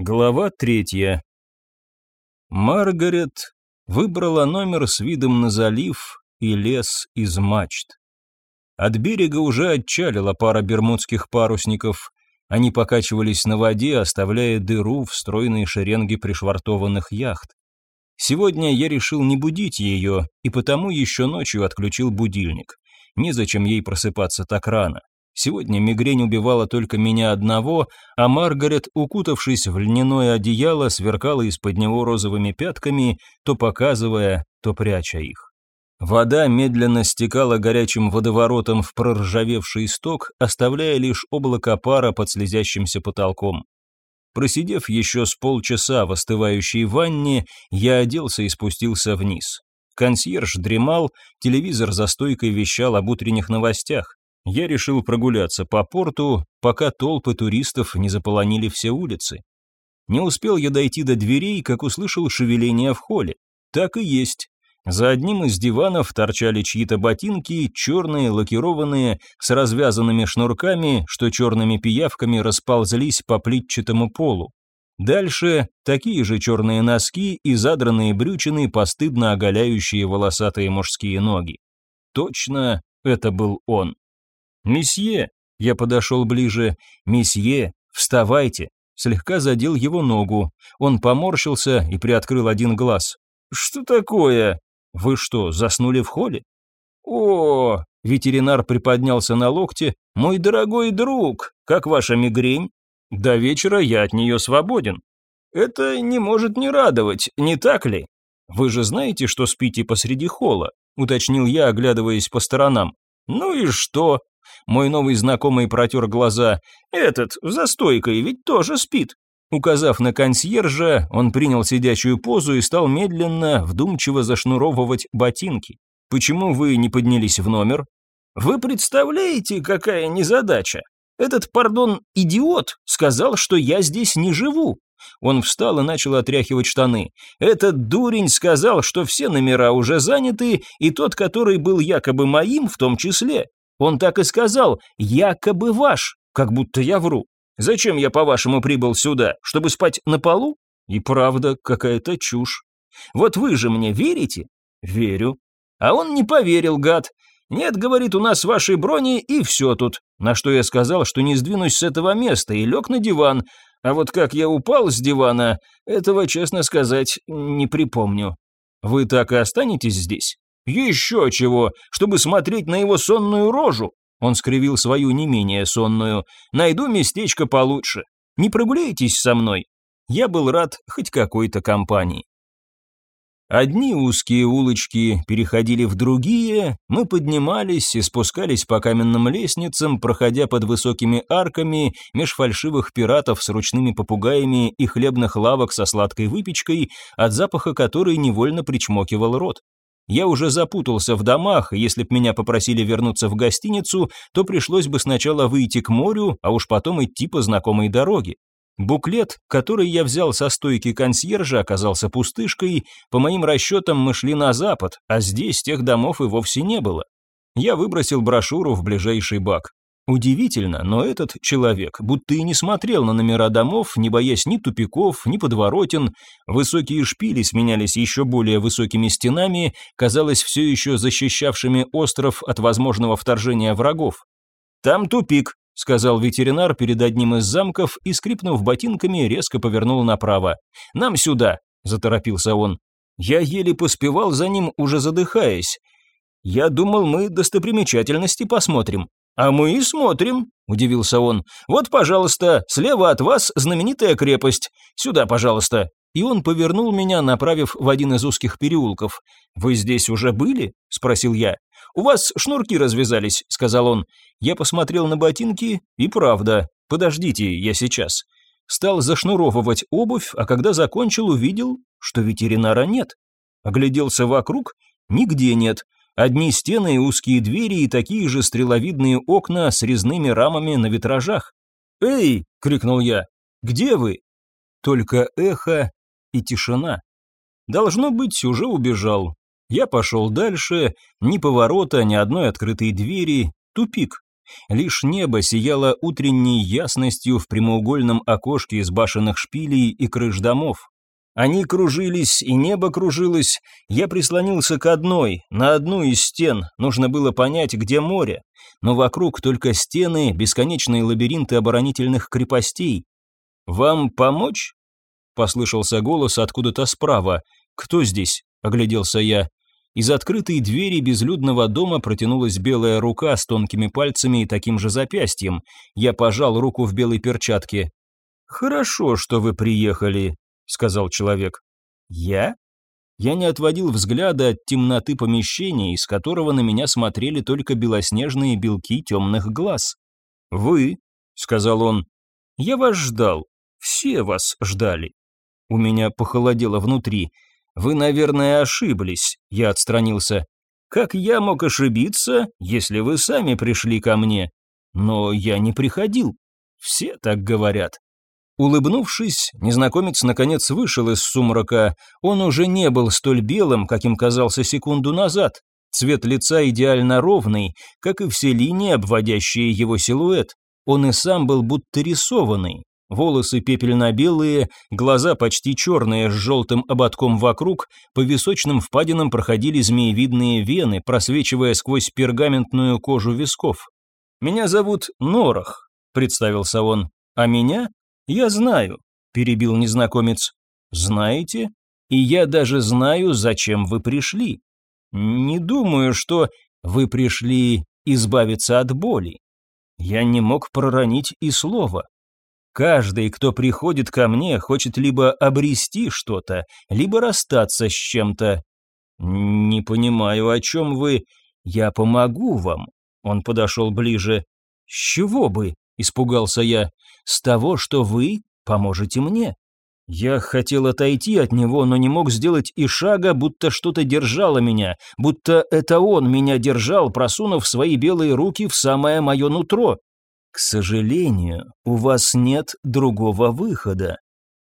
Глава третья. Маргарет выбрала номер с видом на залив и лес из мачт. От берега уже отчалила пара бермудских парусников. Они покачивались на воде, оставляя дыру в стройной шеренге пришвартованных яхт. Сегодня я решил не будить ее, и потому еще ночью отключил будильник. Незачем ей просыпаться так рано. Сегодня мигрень убивала только меня одного, а Маргарет, укутавшись в льняное одеяло, сверкала из-под него розовыми пятками, то показывая, то пряча их. Вода медленно стекала горячим водоворотом в проржавевший исток, оставляя лишь облако пара под слезящимся потолком. Просидев еще с полчаса в остывающей ванне, я оделся и спустился вниз. Консьерж дремал, телевизор за стойкой вещал об утренних новостях я решил прогуляться по порту, пока толпы туристов не заполонили все улицы. Не успел я дойти до дверей, как услышал шевеление в холле. Так и есть. За одним из диванов торчали чьи-то ботинки, черные, лакированные, с развязанными шнурками, что черными пиявками расползлись по плитчатому полу. Дальше такие же черные носки и задранные брючины, постыдно оголяющие волосатые мужские ноги. Точно, это был он. «Месье!» Я подошел ближе. «Месье, вставайте!» Слегка задел его ногу. Он поморщился и приоткрыл один глаз. «Что такое?» «Вы что, заснули в холле?» «О!» Ветеринар приподнялся на локте. «Мой дорогой друг, как ваша мигрень?» «До вечера я от нее свободен». «Это не может не радовать, не так ли?» «Вы же знаете, что спите посреди холла?» уточнил я, оглядываясь по сторонам. «Ну и что?» Мой новый знакомый протер глаза. «Этот, за стойкой, ведь тоже спит». Указав на консьержа, он принял сидячую позу и стал медленно, вдумчиво зашнуровывать ботинки. «Почему вы не поднялись в номер?» «Вы представляете, какая незадача? Этот, пардон, идиот сказал, что я здесь не живу. Он встал и начал отряхивать штаны. Этот дурень сказал, что все номера уже заняты, и тот, который был якобы моим, в том числе. Он так и сказал, якобы ваш, как будто я вру. Зачем я, по-вашему, прибыл сюда? Чтобы спать на полу? И правда, какая-то чушь. Вот вы же мне верите? Верю. А он не поверил, гад. Нет, говорит, у нас ваши брони и все тут. На что я сказал, что не сдвинусь с этого места и лег на диван. А вот как я упал с дивана, этого, честно сказать, не припомню. Вы так и останетесь здесь? «Еще чего, чтобы смотреть на его сонную рожу!» Он скривил свою не менее сонную. «Найду местечко получше. Не прогуляетесь со мной?» Я был рад хоть какой-то компании. Одни узкие улочки переходили в другие, мы поднимались и спускались по каменным лестницам, проходя под высокими арками меж фальшивых пиратов с ручными попугаями и хлебных лавок со сладкой выпечкой, от запаха которой невольно причмокивал рот. Я уже запутался в домах, и если б меня попросили вернуться в гостиницу, то пришлось бы сначала выйти к морю, а уж потом идти по знакомой дороге. Буклет, который я взял со стойки консьержа, оказался пустышкой. По моим расчетам, мы шли на запад, а здесь тех домов и вовсе не было. Я выбросил брошюру в ближайший бак. Удивительно, но этот человек будто и не смотрел на номера домов, не боясь ни тупиков, ни подворотен. Высокие шпили сменялись еще более высокими стенами, казалось, все еще защищавшими остров от возможного вторжения врагов. «Там тупик», — сказал ветеринар перед одним из замков и, скрипнув ботинками, резко повернул направо. «Нам сюда», — заторопился он. Я еле поспевал за ним, уже задыхаясь. «Я думал, мы достопримечательности посмотрим», «А мы и смотрим», – удивился он. «Вот, пожалуйста, слева от вас знаменитая крепость. Сюда, пожалуйста». И он повернул меня, направив в один из узких переулков. «Вы здесь уже были?» – спросил я. «У вас шнурки развязались», – сказал он. Я посмотрел на ботинки, и правда. «Подождите, я сейчас». Стал зашнуровывать обувь, а когда закончил, увидел, что ветеринара нет. Огляделся вокруг, нигде нет. Одни стены и узкие двери и такие же стреловидные окна с резными рамами на витражах. «Эй!» — крикнул я. «Где вы?» Только эхо и тишина. Должно быть, уже убежал. Я пошел дальше, ни поворота, ни одной открытой двери, тупик. Лишь небо сияло утренней ясностью в прямоугольном окошке из башенных шпилей и крыш домов. Они кружились, и небо кружилось. Я прислонился к одной, на одну из стен. Нужно было понять, где море. Но вокруг только стены, бесконечные лабиринты оборонительных крепостей. «Вам помочь?» Послышался голос откуда-то справа. «Кто здесь?» – огляделся я. Из открытой двери безлюдного дома протянулась белая рука с тонкими пальцами и таким же запястьем. Я пожал руку в белой перчатке. «Хорошо, что вы приехали», сказал человек. «Я?» Я не отводил взгляда от темноты помещения, из которого на меня смотрели только белоснежные белки темных глаз. «Вы», — сказал он, — «я вас ждал, все вас ждали». У меня похолодело внутри. «Вы, наверное, ошиблись», — я отстранился. «Как я мог ошибиться, если вы сами пришли ко мне? Но я не приходил. Все так говорят». Улыбнувшись, незнакомец наконец вышел из сумрака. Он уже не был столь белым, каким казался секунду назад. Цвет лица идеально ровный, как и все линии, обводящие его силуэт. Он и сам был будто рисованный. Волосы пепельно-белые, глаза почти черные с желтым ободком вокруг, по височным впадинам проходили змеевидные вены, просвечивая сквозь пергаментную кожу висков. «Меня зовут Норах», — представился он, — «а меня «Я знаю», – перебил незнакомец. «Знаете? И я даже знаю, зачем вы пришли. Не думаю, что вы пришли избавиться от боли. Я не мог проронить и слова. Каждый, кто приходит ко мне, хочет либо обрести что-то, либо расстаться с чем-то. Не понимаю, о чем вы. Я помогу вам. Он подошел ближе. С чего бы? Испугался я. С того, что вы поможете мне. Я хотел отойти от него, но не мог сделать и шага, будто что-то держало меня, будто это он меня держал, просунув свои белые руки в самое мое нутро. К сожалению, у вас нет другого выхода.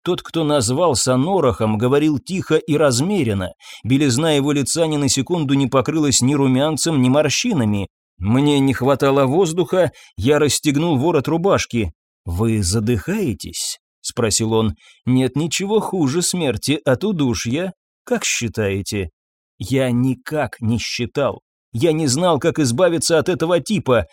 Тот, кто назвался Норохом, говорил тихо и размеренно. Белизна его лица ни на секунду не покрылась ни румянцем, ни морщинами. Мне не хватало воздуха, я расстегнул ворот рубашки. «Вы задыхаетесь?» – спросил он. «Нет ничего хуже смерти от удушья. Как считаете?» «Я никак не считал. Я не знал, как избавиться от этого типа.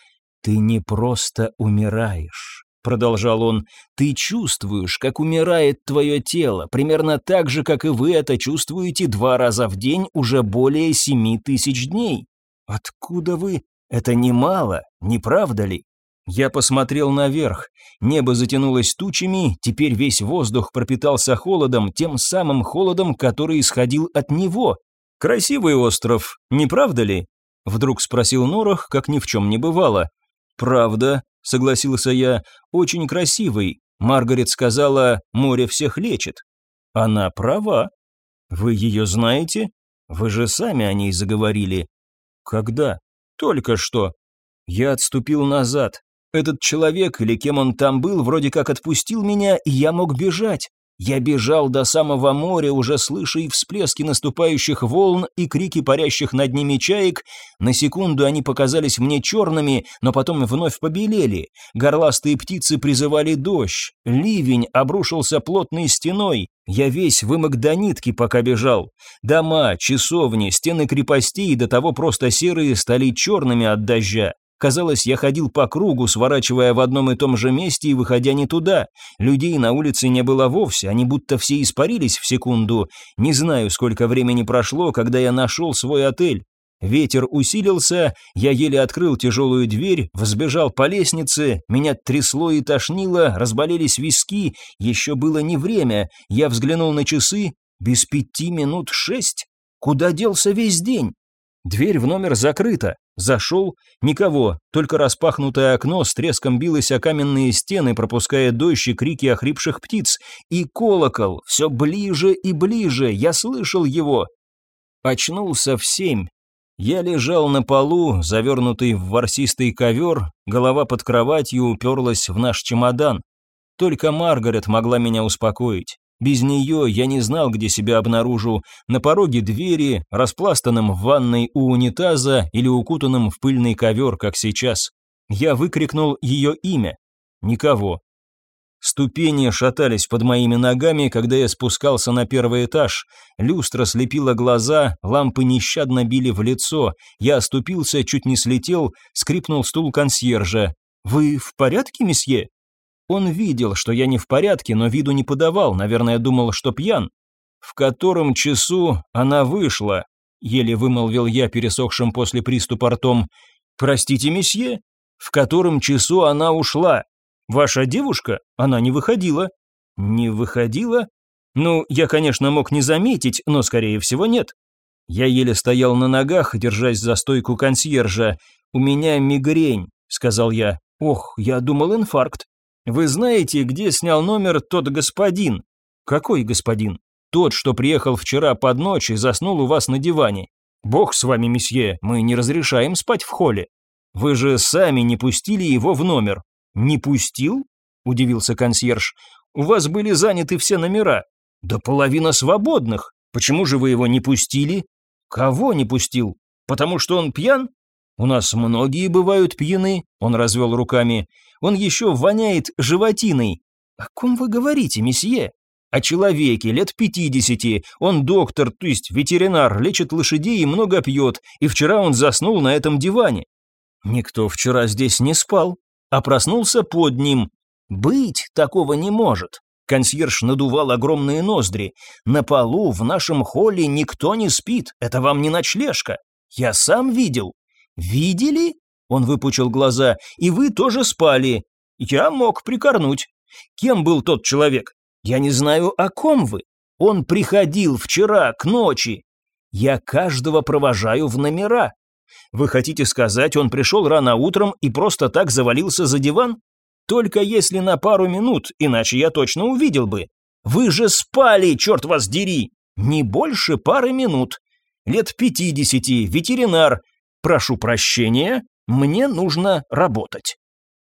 Ты не просто умираешь» продолжал он, ты чувствуешь, как умирает твое тело, примерно так же, как и вы это чувствуете два раза в день уже более семи тысяч дней. Откуда вы? Это немало, не правда ли? Я посмотрел наверх. Небо затянулось тучами, теперь весь воздух пропитался холодом, тем самым холодом, который исходил от него. «Красивый остров, не правда ли?» Вдруг спросил Норах, как ни в чем не бывало. «Правда», — согласился я, — «очень красивый. Маргарет сказала, море всех лечит». «Она права. Вы ее знаете? Вы же сами о ней заговорили». «Когда?» «Только что». Я отступил назад. Этот человек, или кем он там был, вроде как отпустил меня, и я мог бежать. Я бежал до самого моря, уже слыша и всплески наступающих волн, и крики парящих над ними чаек. На секунду они показались мне черными, но потом вновь побелели. Горластые птицы призывали дождь. Ливень обрушился плотной стеной. Я весь вымок до нитки, пока бежал. Дома, часовни, стены крепостей до того просто серые стали черными от дождя. Казалось, я ходил по кругу, сворачивая в одном и том же месте и выходя не туда. Людей на улице не было вовсе, они будто все испарились в секунду. Не знаю, сколько времени прошло, когда я нашел свой отель. Ветер усилился, я еле открыл тяжелую дверь, взбежал по лестнице, меня трясло и тошнило, разболелись виски, еще было не время, я взглянул на часы, без пяти минут шесть. Куда делся весь день? Дверь в номер закрыта. Зашел, никого, только распахнутое окно с треском билось о каменные стены, пропуская дождь и крики охрипших птиц. И колокол, все ближе и ближе, я слышал его. Очнулся в семь. Я лежал на полу, завернутый в ворсистый ковер, голова под кроватью уперлась в наш чемодан. Только Маргарет могла меня успокоить. Без нее я не знал, где себя обнаружу, на пороге двери, распластанном в ванной у унитаза или укутанном в пыльный ковер, как сейчас. Я выкрикнул ее имя. Никого. Ступени шатались под моими ногами, когда я спускался на первый этаж. Люстра слепила глаза, лампы нещадно били в лицо. Я оступился, чуть не слетел, скрипнул стул консьержа. «Вы в порядке, месье?» Он видел, что я не в порядке, но виду не подавал, наверное, думал, что пьян. «В котором часу она вышла?» — еле вымолвил я, пересохшим после приступа ртом. «Простите, месье, в котором часу она ушла?» Ваша девушка? Она не выходила». «Не выходила?» «Ну, я, конечно, мог не заметить, но, скорее всего, нет». Я еле стоял на ногах, держась за стойку консьержа. «У меня мигрень», — сказал я. «Ох, я думал инфаркт». «Вы знаете, где снял номер тот господин?» «Какой господин?» «Тот, что приехал вчера под ночь и заснул у вас на диване». «Бог с вами, месье, мы не разрешаем спать в холле». «Вы же сами не пустили его в номер. «Не пустил?» – удивился консьерж. «У вас были заняты все номера. Да половина свободных. Почему же вы его не пустили?» «Кого не пустил? Потому что он пьян?» «У нас многие бывают пьяны», – он развел руками. «Он еще воняет животиной». «О ком вы говорите, месье?» «О человеке, лет пятидесяти. Он доктор, то есть ветеринар, лечит лошадей и много пьет, и вчера он заснул на этом диване». «Никто вчера здесь не спал», а проснулся под ним. Быть такого не может. Консьерж надувал огромные ноздри. На полу в нашем холле никто не спит, это вам не ночлежка. Я сам видел. Видели? Он выпучил глаза. И вы тоже спали. Я мог прикорнуть. Кем был тот человек? Я не знаю, о ком вы. Он приходил вчера к ночи. Я каждого провожаю в номера. Вы хотите сказать, он пришел рано утром и просто так завалился за диван? Только если на пару минут, иначе я точно увидел бы. Вы же спали, черт вас дери! Не больше пары минут. Лет пятидесяти, ветеринар. Прошу прощения, мне нужно работать.